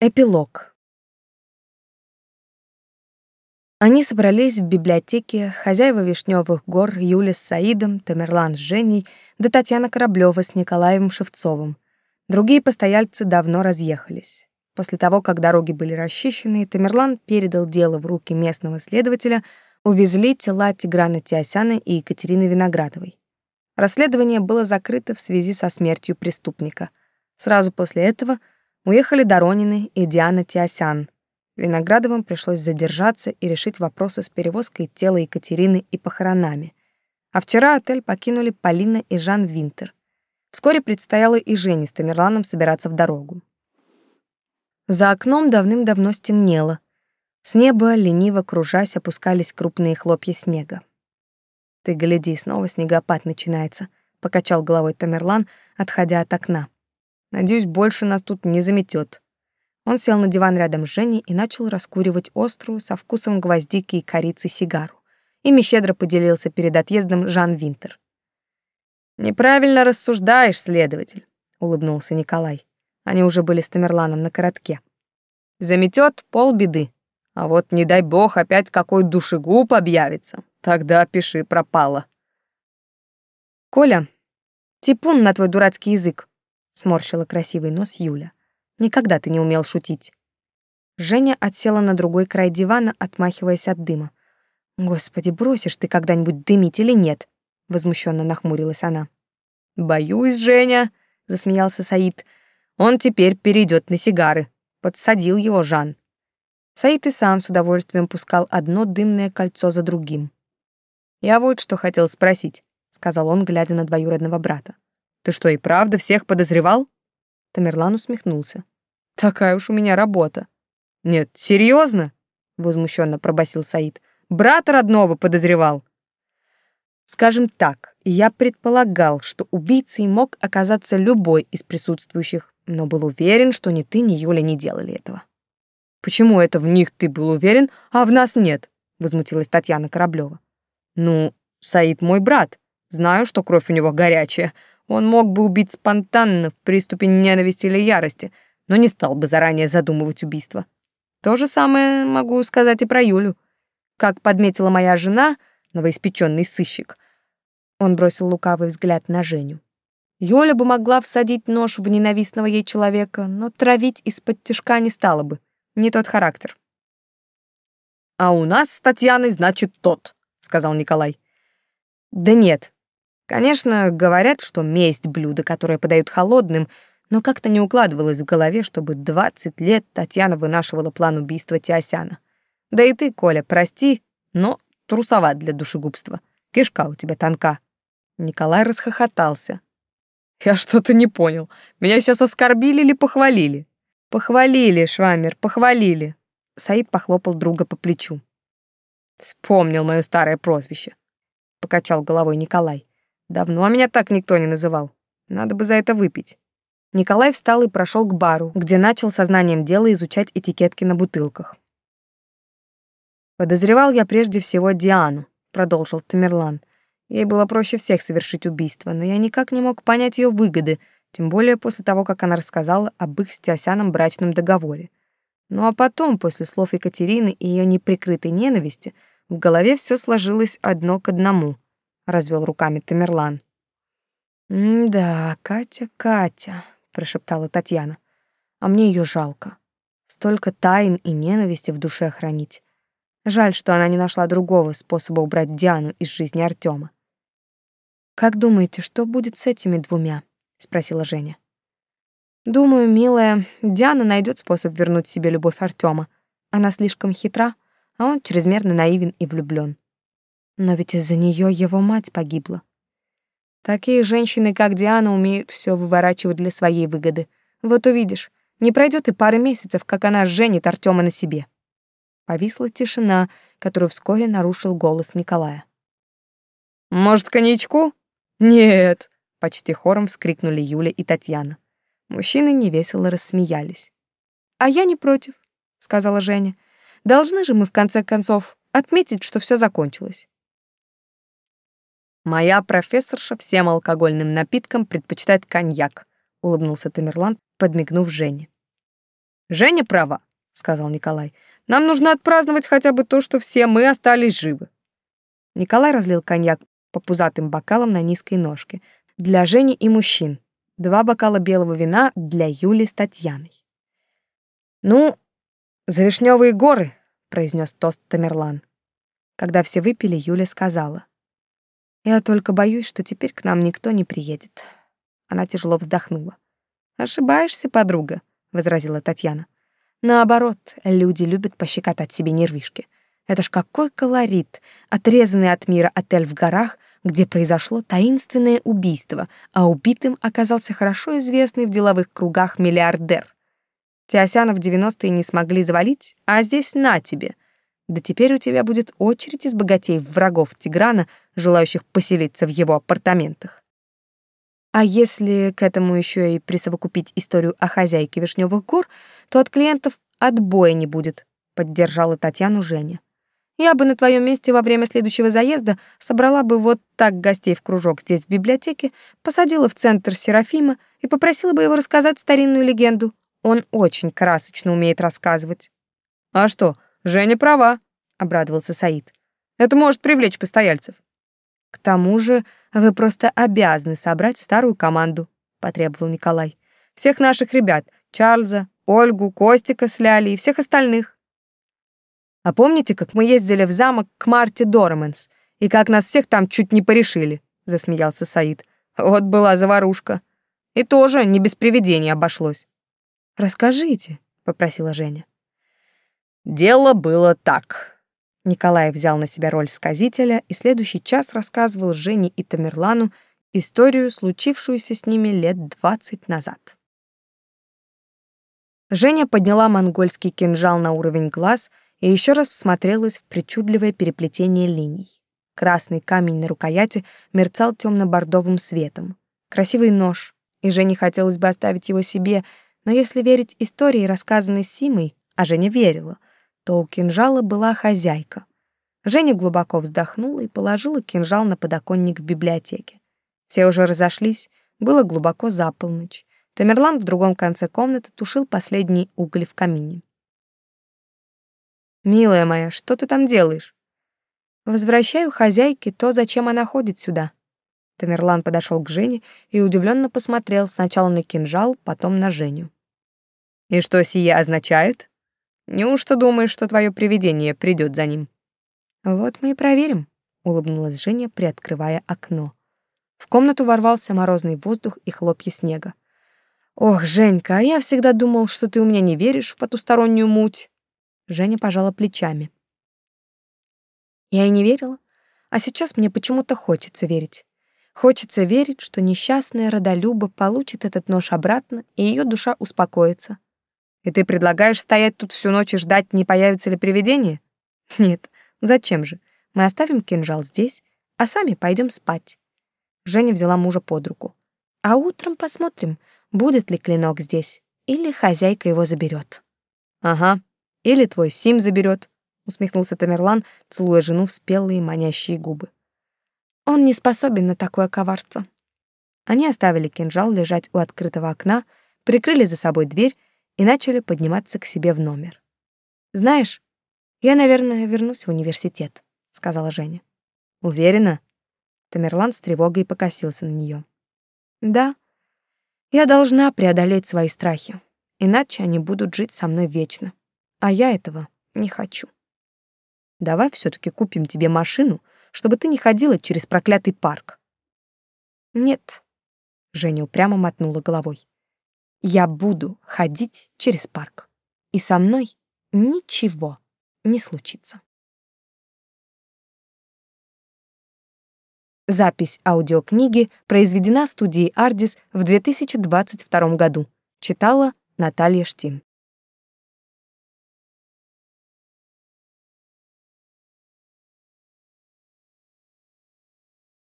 Эпилог. Они собрались в библиотеке, хозяева Вишневых гор Юля с Саидом, Тамерлан с Женей, да Татьяна Кораблёва с Николаем Шевцовым. Другие постояльцы давно разъехались. После того, как дороги были расчищены, Тамерлан передал дело в руки местного следователя, увезли тела Тиграна Тиосяна и Екатерины Виноградовой. Расследование было закрыто в связи со смертью преступника. Сразу после этого — Уехали Доронины и Диана Тиосян. Виноградовым пришлось задержаться и решить вопросы с перевозкой тела Екатерины и похоронами. А вчера отель покинули Полина и Жан Винтер. Вскоре предстояло и Жене с Тамерланом собираться в дорогу. За окном давным-давно стемнело. С неба, лениво кружась, опускались крупные хлопья снега. «Ты гляди, снова снегопад начинается», — покачал головой Тамерлан, отходя от окна. Надеюсь, больше нас тут не заметет. Он сел на диван рядом с Женей и начал раскуривать острую, со вкусом гвоздики и корицы сигару. Ими щедро поделился перед отъездом Жан Винтер. «Неправильно рассуждаешь, следователь», — улыбнулся Николай. Они уже были с Тамерланом на коротке. «Заметет полбеды. А вот, не дай бог, опять какой душегуб объявится. Тогда пиши пропало». «Коля, типун на твой дурацкий язык сморщила красивый нос Юля. Никогда ты не умел шутить. Женя отсела на другой край дивана, отмахиваясь от дыма. Господи, бросишь ты когда-нибудь дымить или нет? возмущенно нахмурилась она. Боюсь, Женя, засмеялся Саид. Он теперь перейдет на сигары. Подсадил его Жан. Саид и сам с удовольствием пускал одно дымное кольцо за другим. Я вот что хотел спросить, сказал он, глядя на двоюродного брата. Ты что, и правда всех подозревал? Тамерлан усмехнулся. Такая уж у меня работа. Нет, серьезно? возмущенно пробасил Саид. Брата родного подозревал. Скажем так, я предполагал, что убийцей мог оказаться любой из присутствующих, но был уверен, что ни ты, ни Юля не делали этого. Почему это в них ты был уверен, а в нас нет? возмутилась Татьяна Кораблёва. Ну, Саид мой брат. Знаю, что кровь у него горячая, он мог бы убить спонтанно в приступе ненависти или ярости, но не стал бы заранее задумывать убийство. То же самое могу сказать и про Юлю. Как подметила моя жена, новоиспеченный сыщик, он бросил лукавый взгляд на Женю. Юля бы могла всадить нож в ненавистного ей человека, но травить из-под тишка не стала бы. Не тот характер. «А у нас с Татьяной, значит, тот», — сказал Николай. «Да нет, Конечно, говорят, что месть — блюдо, которое подают холодным, но как-то не укладывалось в голове, чтобы 20 лет Татьяна вынашивала план убийства Тиосяна. Да и ты, Коля, прости, но трусоват для душегубства. Кишка у тебя тонка. Николай расхохотался. Я что-то не понял. Меня сейчас оскорбили или похвалили? Похвалили, Швамер, похвалили. Саид похлопал друга по плечу. Вспомнил мое старое прозвище. Покачал головой Николай. Давно меня так никто не называл. Надо бы за это выпить. Николай встал и прошел к бару, где начал сознанием дела изучать этикетки на бутылках. Подозревал я прежде всего Диану, продолжил Тамерлан. Ей было проще всех совершить убийство, но я никак не мог понять ее выгоды, тем более после того, как она рассказала об их с Тиосяном брачном договоре. Ну а потом, после слов Екатерины и ее неприкрытой ненависти, в голове все сложилось одно к одному — развел руками Тамерлан. «Да, Катя, Катя», — прошептала Татьяна. «А мне ее жалко. Столько тайн и ненависти в душе хранить. Жаль, что она не нашла другого способа убрать Диану из жизни Артема. «Как думаете, что будет с этими двумя?» — спросила Женя. «Думаю, милая, Диана найдет способ вернуть себе любовь Артема. Она слишком хитра, а он чрезмерно наивен и влюблен. Но ведь из-за нее его мать погибла. Такие женщины, как Диана, умеют все выворачивать для своей выгоды. Вот увидишь, не пройдет и пары месяцев, как она женит Артема на себе. Повисла тишина, которую вскоре нарушил голос Николая. «Может, коньячку?» «Нет!» — почти хором вскрикнули Юля и Татьяна. Мужчины невесело рассмеялись. «А я не против», — сказала Женя. «Должны же мы, в конце концов, отметить, что все закончилось». Моя профессорша всем алкогольным напиткам предпочитает коньяк, улыбнулся Тамерлан, подмигнув Жене. Женя права, сказал Николай. Нам нужно отпраздновать хотя бы то, что все мы остались живы. Николай разлил коньяк по пузатым бокалам на низкой ножке для Жени и мужчин. Два бокала белого вина для Юли с Татьяной. Ну, за вишневые горы, произнес тост Тамерлан. Когда все выпили, Юля сказала: "Я только боюсь, что теперь к нам никто не приедет". Она тяжело вздохнула. "Ошибаешься, подруга", возразила Татьяна. "Наоборот, люди любят пощекотать себе нервишки. Это ж какой колорит, отрезанный от мира отель в горах, где произошло таинственное убийство, а убитым оказался хорошо известный в деловых кругах миллиардер. Теосяна в 90-е не смогли завалить, а здесь на тебе. Да теперь у тебя будет очередь из богатеев-врагов Тиграна, желающих поселиться в его апартаментах. А если к этому еще и присовокупить историю о хозяйке Вишневых гор, то от клиентов отбоя не будет, поддержала Татьяну Женя. Я бы на твоем месте во время следующего заезда собрала бы вот так гостей в кружок здесь в библиотеке, посадила в центр Серафима и попросила бы его рассказать старинную легенду. Он очень красочно умеет рассказывать. А что, Женя права, обрадовался Саид. Это может привлечь постояльцев. К тому же, вы просто обязаны собрать старую команду, потребовал Николай. Всех наших ребят: Чарльза, Ольгу, Костика с Лялей и всех остальных. А помните, как мы ездили в замок к Марте Дораменс, и как нас всех там чуть не порешили?» — засмеялся Саид. «Вот была заварушка. И тоже не без привидений обошлось». «Расскажите», — попросила Женя. «Дело было так». Николай взял на себя роль сказителя и следующий час рассказывал Жене и Тамерлану историю, случившуюся с ними лет двадцать назад. Женя подняла монгольский кинжал на уровень глаз — и еще раз всмотрелась в причудливое переплетение линий. Красный камень на рукояти мерцал темно-бордовым светом. Красивый нож, и Жене хотелось бы оставить его себе, но если верить истории, рассказанной Симой, а Женя верила, то у кинжала была хозяйка. Женя глубоко вздохнула и положила кинжал на подоконник в библиотеке. Все уже разошлись, было глубоко за полночь. Тамерлан в другом конце комнаты тушил последний уголь в камине. «Милая моя, что ты там делаешь?» «Возвращаю хозяйке то, зачем она ходит сюда». Тамерлан подошел к Жене и удивленно посмотрел сначала на кинжал, потом на Женю. «И что сие означает? Неужто думаешь, что твое привидение придет за ним?» «Вот мы и проверим», — улыбнулась Женя, приоткрывая окно. В комнату ворвался морозный воздух и хлопья снега. «Ох, Женька, а я всегда думал, что ты у меня не веришь в потустороннюю муть». Женя пожала плечами. Я и не верила, а сейчас мне почему-то хочется верить. Хочется верить, что несчастная Родолюба получит этот нож обратно, и ее душа успокоится. И ты предлагаешь стоять тут всю ночь и ждать, не появится ли привидение? Нет, зачем же? Мы оставим кинжал здесь, а сами пойдем спать. Женя взяла мужа под руку. А утром посмотрим, будет ли клинок здесь, или хозяйка его заберет. Ага, или твой Сим заберет, усмехнулся Тамерлан, целуя жену в спелые манящие губы. Он не способен на такое коварство. Они оставили кинжал лежать у открытого окна, прикрыли за собой дверь и начали подниматься к себе в номер. Знаешь, я, наверное, вернусь в университет, сказала Женя. Уверена? Тамерлан с тревогой покосился на нее. Да. Я должна преодолеть свои страхи, иначе они будут жить со мной вечно. А я этого не хочу. Давай все таки купим тебе машину, чтобы ты не ходила через проклятый парк. Нет. Женя упрямо мотнула головой. Я буду ходить через парк. И со мной ничего не случится. Запись аудиокниги произведена студией Ardis в 2022 году. Читала Наталья Штин.